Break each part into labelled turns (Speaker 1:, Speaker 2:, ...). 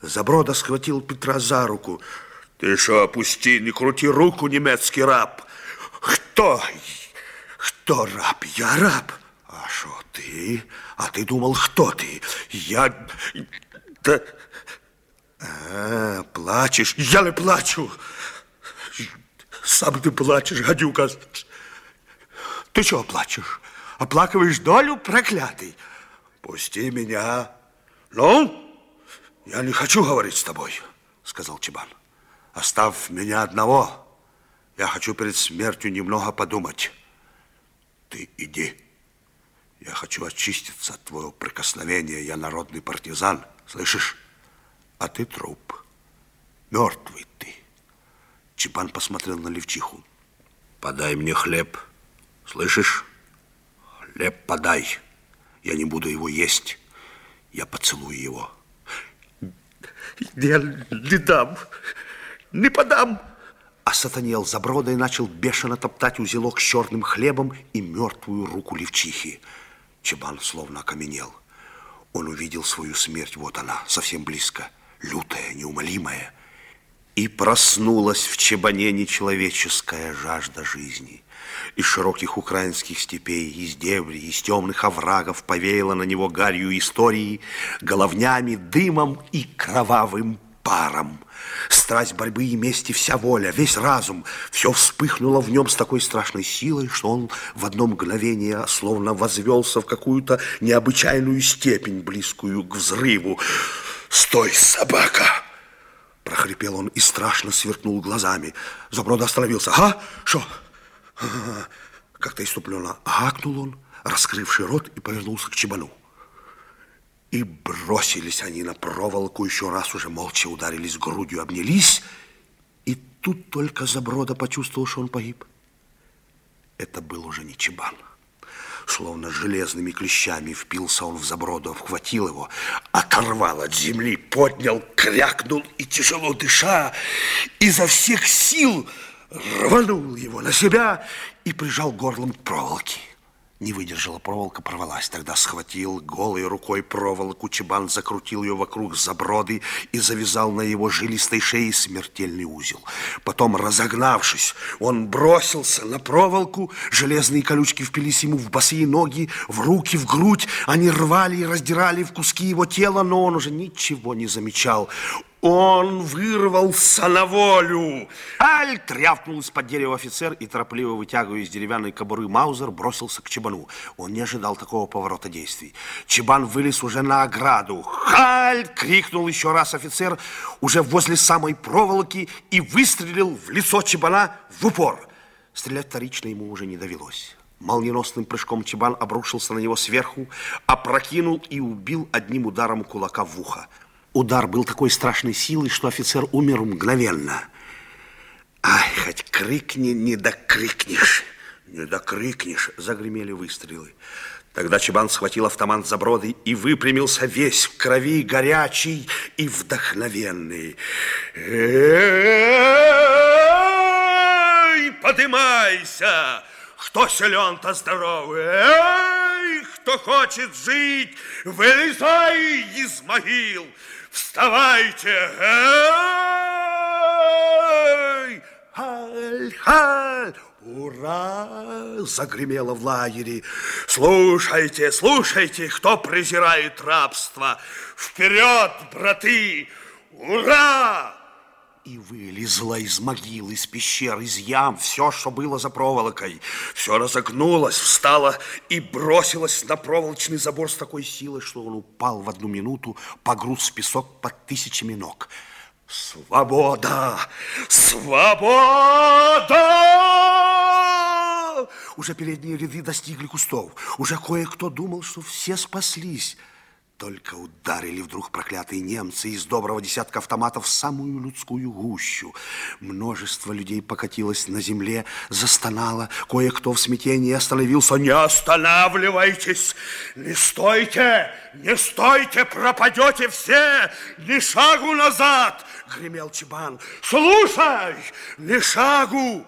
Speaker 1: Заброда схватил Петра за руку. Ты что, опусти, не крути руку, немецкий раб. Кто? Кто раб? Я раб. А что ты? А ты думал, кто ты? Я... Да... А, плачешь? Я не плачу. Сам ты плачешь, гадюка. Ты что плачешь? Оплакиваешь долю, проклятый? Пусти меня. Ну, я не хочу говорить с тобой, сказал Чебан. Оставь меня одного. Я хочу перед смертью немного подумать. Ты иди. Я хочу очиститься от твоего прикосновения. Я народный партизан, слышишь? А ты труп. Мертвый ты. Чебан посмотрел на Левчиху. Подай мне хлеб. Слышишь? Хлеб подай. Я не буду его есть. Я поцелую его. Я не дам. Не подам. А сатанел за бродой начал бешено топтать узелок с черным хлебом и мертвую руку левчихи. Чебан словно окаменел. Он увидел свою смерть, вот она, совсем близко, лютая, неумолимая. И проснулась в Чебане нечеловеческая жажда жизни. Из широких украинских степей, из дебри, из темных оврагов повеяло на него гарью истории, головнями, дымом и кровавым паром. Страсть борьбы и мести, вся воля, весь разум, все вспыхнуло в нем с такой страшной силой, что он в одно мгновение словно возвелся в какую-то необычайную степень, близкую к взрыву. «Стой, собака!» Прохрипел он и страшно сверкнул глазами. Заброд остановился. «А? Что?» Как-то иступленно гакнул он, раскрывший рот, и повернулся к Чебану. И бросились они на проволоку, еще раз уже молча ударились грудью, обнялись. И тут только Заброда почувствовал, что он погиб. Это был уже не Чебан. Словно железными клещами впился он в Заброду, обхватил его, оторвал от земли, поднял, крякнул и, тяжело дыша, изо всех сил рванул его на себя и прижал горлом к проволоке. Не выдержала проволока, порвалась. Тогда схватил голой рукой проволоку, чебан закрутил ее вокруг заброды и завязал на его жилистой шее смертельный узел. Потом, разогнавшись, он бросился на проволоку, железные колючки впились ему в босые ноги, в руки, в грудь. Они рвали и раздирали в куски его тела, но он уже ничего не замечал. Он вырвался на волю. Аль! Трявкнул из-под дерева офицер и, торопливо вытягивая из деревянной кобуры Маузер, бросился к Чебану. Он не ожидал такого поворота действий. Чебан вылез уже на ограду. «Халь!» — крикнул еще раз офицер уже возле самой проволоки и выстрелил в лицо Чебана в упор. Стрелять вторично ему уже не довелось. Молниеносным прыжком Чебан обрушился на него сверху, опрокинул и убил одним ударом кулака в ухо. Удар был такой страшной силой, что офицер умер мгновенно. Ай, хоть крикни, не докрикнешь. Не докрикнешь, загремели выстрелы. Тогда Чебан схватил автомат за броды и выпрямился весь в крови, горячий и вдохновенный. Эй, подымайся! Кто силен, то здоровый. Эй, кто хочет жить, вылезай из могил. Вставайте! Эй! Халь, халь! Ура! Загремело в лагере. Слушайте, слушайте, кто презирает рабство. Вперед, браты! Ура! И вылезла из могил, из пещер, из ям, все, что было за проволокой. Все разогнулось, встало и бросилось на проволочный забор с такой силой, что он упал в одну минуту, погруз в песок под тысячами ног. Свобода! Свобода! Уже передние ряды достигли кустов. Уже кое-кто думал, что все спаслись. Только ударили вдруг проклятые немцы из доброго десятка автоматов в самую людскую гущу. Множество людей покатилось на земле, застонало. Кое-кто в смятении остановился. «Не останавливайтесь! Не стойте! Не стойте! Пропадете все! Ни шагу назад!» Гремел Чебан. «Слушай! Ни шагу!»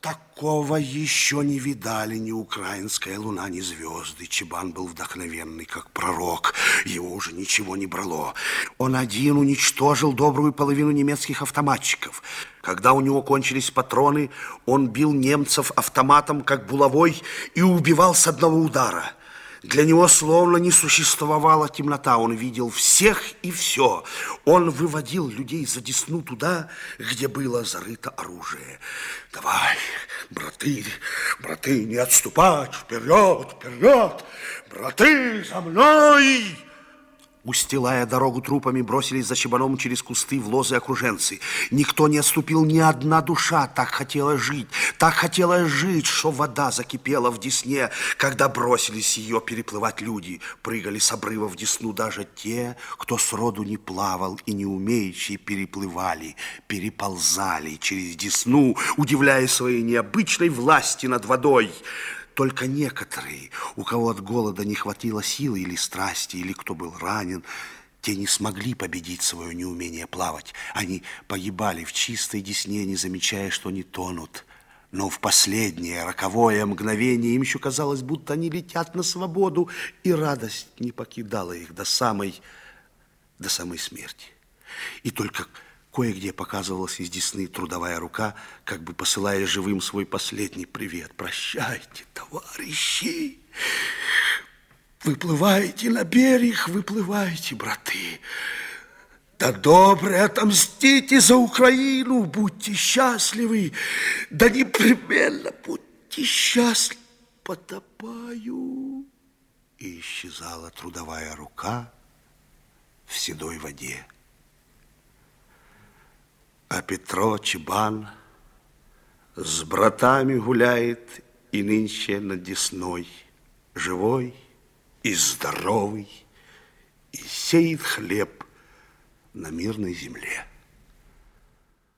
Speaker 1: Такого еще не видали ни украинская луна, ни звезды. Чебан был вдохновенный, как пророк. Его уже ничего не брало. Он один уничтожил добрую половину немецких автоматчиков. Когда у него кончились патроны, он бил немцев автоматом, как булавой, и убивал с одного удара. Для него словно не существовала темнота. Он видел всех и все. Он выводил людей за десну туда, где было зарыто оружие. Давай, браты, браты, не отступать, вперед, вперед, браты, за мной! Устилая дорогу трупами, бросились за чебаном через кусты в лозы окруженцы. Никто не отступил, ни одна душа так хотела жить, так хотела жить, что вода закипела в Десне, когда бросились ее переплывать люди. Прыгали с обрыва в Десну даже те, кто сроду не плавал и не умеющие переплывали, переползали через Десну, удивляя своей необычной власти над водой. Только некоторые, у кого от голода не хватило силы или страсти, или кто был ранен, те не смогли победить свое неумение плавать. Они погибали в чистой десне, не замечая, что они тонут. Но в последнее роковое мгновение им еще казалось, будто они летят на свободу, и радость не покидала их до самой, до самой смерти. И только Кое-где показывалась из десны трудовая рука, как бы посылая живым свой последний привет. Прощайте, товарищи! Выплывайте на берег, выплывайте, браты. Да добре отомстите за Украину, будьте счастливы, да непременно будьте счастливы. Потопаю. И исчезала трудовая рука в седой воде. А Петро Чебан с братами гуляет и нынче над Десной, живой и здоровый, и сеет хлеб на мирной земле.